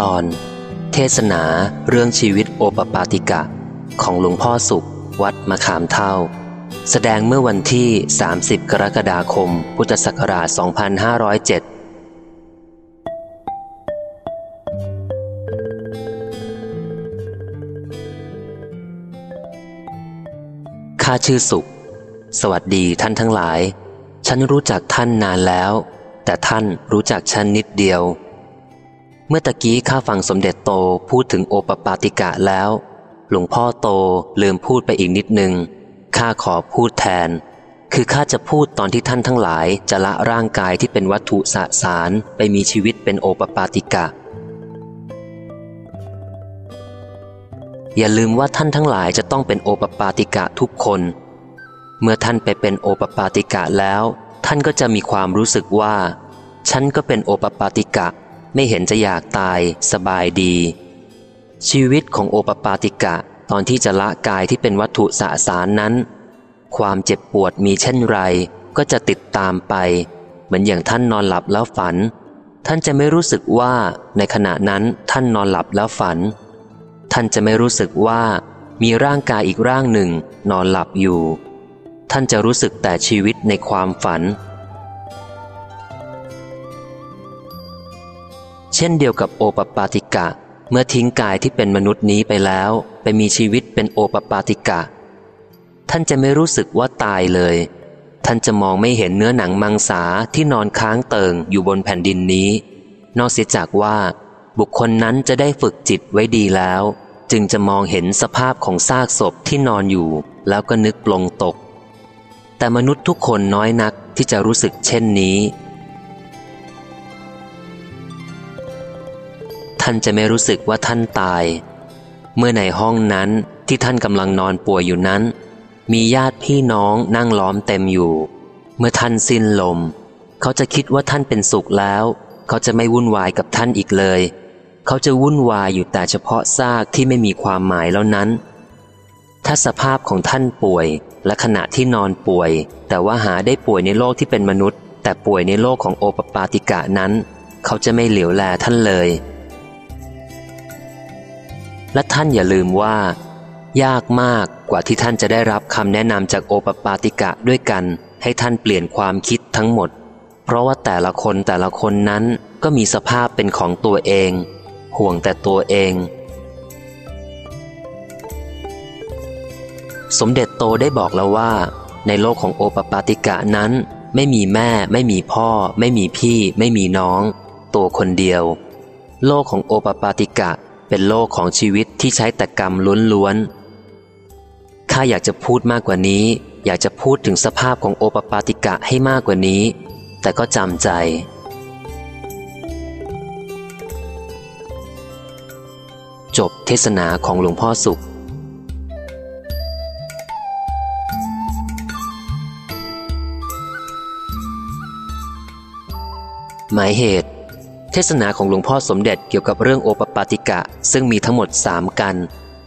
ตอน เทศนาเรื่องชีวิตโอปปาติกะ ของหลวงพ่อสุข วัดมะขามเท่า แสดงเมื่อวันที่ 30 กรกฎาคม พุทธศักราช 2507ข้าชื่อสุข สวัสดีท่านทั้งหลาย ฉันรู้จักท่านนานแล้ว แต่ท่านรู้จักฉันนิดเดียว เมื่อตะกี้ข้าฟังสมเด็จโตพูดถึงโอปปาติกะแล้ว หลวงพ่อโตลืมพูดไปอีกนิดนึง ข้าขอพูดแทน คือข้าจะพูดตอนที่ท่านทั้งหลายจะละร่างกายที่เป็นวัตถุสสารไปมีชีวิตเป็นโอปปาติกะ อย่าลืมว่าท่านทั้งหลายจะต้องเป็นโอปปาติกะทุกคน เมื่อท่านไปเป็นโอปปาติกะแล้ว ท่านก็จะมีความรู้สึกว่า ฉันก็เป็นโอปปาติกะ ไม่เห็นจะอยากตายสบายดี ชีวิตของโอปปาติกะตอนที่จะละกายที่เป็นวัตถุสสารนั้น ความเจ็บปวดมีเช่นไร ก็จะติดตามไป เหมือนอย่างท่านนอนหลับแล้วฝัน ท่านจะไม่รู้สึกว่าในขณะนั้นท่านนอนหลับแล้วฝัน ท่านจะไม่รู้สึกว่ามีร่างกายอีกร่างหนึ่งนอนหลับอยู่ ท่านจะรู้สึกแต่ชีวิตในความฝัน ช่นเดียวกับโอปปาติกะ เมื่อทิ้งกายที่เป็นมนุษย์นี้ไปแล้ว ไปมีชีวิตเป็นโอปปาติกะ ท่านจะไม่รู้สึกว่าตายเลย ท่านจะมองไม่เห็นเนื้อหนังมังสาที่นอนค้างเติงอยู่บนแผ่นดินนี้ นอกเสียจากว่า บุคคลนั้นจะได้ฝึกจิตไว้ดีแล้ว จึงจะมองเห็นสภาพของซากศพที่นอนอยู่ แล้วก็นึกปลงตก แต่มนุษย์ทุกคนน้อยนักที่จะรู้สึกเช่นนี้ ท่านจะไม่รู้สึกว่าท่านตาย เมื่อในห้องนั้นที่ท่านกำลังนอนป่วยอยู่นั้น มีญาติพี่น้องนั่งล้อมเต็มอยู่ เมื่อท่านสิ้นลม เขาจะคิดว่าท่านเป็นสุขแล้ว เขาจะไม่วุ่นวายกับท่านอีกเลย เขาจะวุ่นวายอยู่แต่เฉพาะซากที่ไม่มีความหมายแล้วนั้น ถ้าสภาพของท่านป่วยและขณะที่นอนป่วย แต่ว่าหาได้ป่วยในโลกที่เป็นมนุษย์ แต่ป่วยในโลกของโอปปาติกะนั้น เขาจะไม่เหลียวแลท่านเลย และท่านอย่าลืมว่า ยากมากกว่าที่ท่านจะได้รับคำแนะนำจากโอปปาติกะด้วยกัน ให้ท่านเปลี่ยนความคิดทั้งหมด เพราะว่าแต่ละคนแต่ละคนนั้นก็มีสภาพเป็นของตัวเอง ห่วงแต่ตัวเอง สมเด็จโตได้บอกแล้วว่า ในโลกของโอปปาติกะนั้น ไม่มีแม่ ไม่มีพ่อ ไม่มีพี่ ไม่มีน้อง ตัวคนเดียว โลกของโอปปาติกะ เป็นโลกของชีวิตที่ใช้แต่กรรมล้วนๆข้าอยากจะพูดมากกว่านี้ อยากจะพูดถึงสภาพของโอปปาติกะให้มากกว่านี้ แต่ก็จำใจ จบเทศนาของหลวงพ่อสุขหมายเหตุ เทศนาของหลวงพ่อสมเด็จเกี่ยวกับเรื่องโอปปาติกะ ซึ่งมีทั้งหมดสามกัน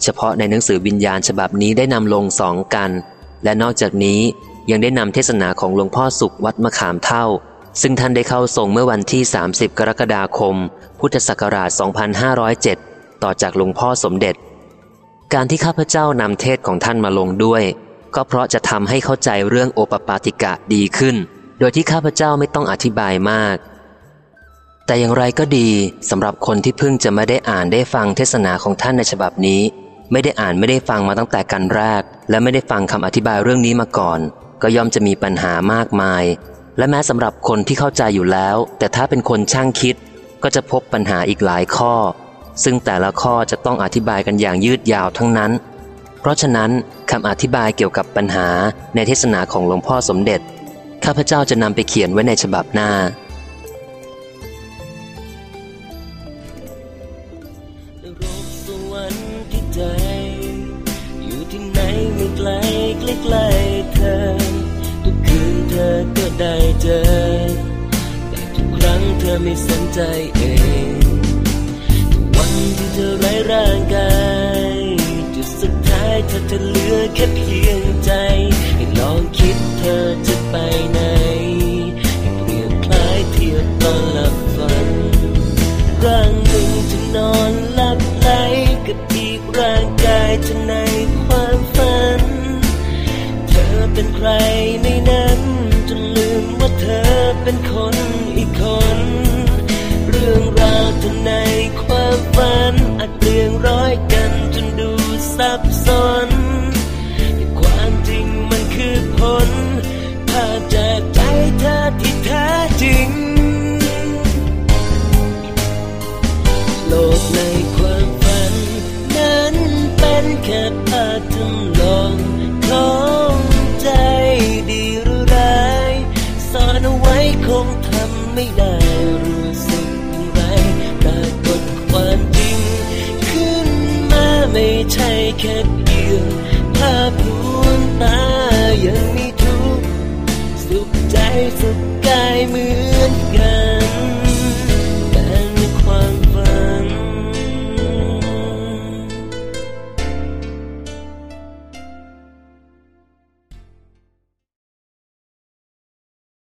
เฉพาะในหนังสือวิญญาณฉบับนี้ได้นำลงสองกัน และนอกจากนี้ยังได้นำเทศนาของหลวงพ่อสุขวัดมะขามเท่า ซึ่งท่านได้เข้าทรงเมื่อวันที่ 30 กรกฎาคม พุทธศักราช 2507 ต่อจากหลวงพ่อสมเด็จ การที่ข้าพเจ้านำเทศของท่านมาลงด้วย ก็เพราะจะทำให้เข้าใจเรื่องโอปปาติกะดีขึ้น โดยที่ข้าพเจ้าไม่ต้องอธิบายมาก แต่อย่างไรก็ดีสำหรับคนที่เพิ่งจะไม่ได้อ่านได้ฟังเทศนาของท่านในฉบับนี้ ไม่ได้อ่านไม่ได้ฟังมาตั้งแต่กันแรก และไม่ได้ฟังคำอธิบายเรื่องนี้มาก่อน ก็ย่อมจะมีปัญหามากมาย และแม้สำหรับคนที่เข้าใจอยู่แล้ว แต่ถ้าเป็นคนช่างคิด ก็จะพบปัญหาอีกหลายข้อ ซึ่งแต่ละข้อจะต้องอธิบายกันอย่างยืดยาวทั้งนั้น เพราะฉะนั้นคำอธิบายเกี่ยวกับปัญหาในเทศนาของหลวงพ่อสมเด็จข้าพเจ้าจะนำไปเขียนไว้ในฉบับหน้า ล้เธอ ทุกคืนเธอก็ได้เจอ แต่ทุกครั้งเธอไม่สนใจเองทุกวันที่เธอไร้ร่างกายจุสุดท้ายเธอจะเหลือแค่เพียงใจ ให้ลองคิดเธอจะไปไหนให้เปลี่ยนคล้ายเทียบตอนหลับฝันร่างหนึ่งจะนอนหลับไหลกับอีกร่างกายฉันนั้น เป็นใครในนั้นจนลืมว่าเธอเป็นคนอีกคน เรื่องราวทั้งในความฝันอาจเปลี่ยงร้อยกันจนดูซับซ้อน ไม่ได้รู้สึกอย่างไรปรากฏความจริง ขึ้นมาไม่ใช่แค่เพียงภาพลวงตายังมีทุกข์สุขใจสุขกายมือ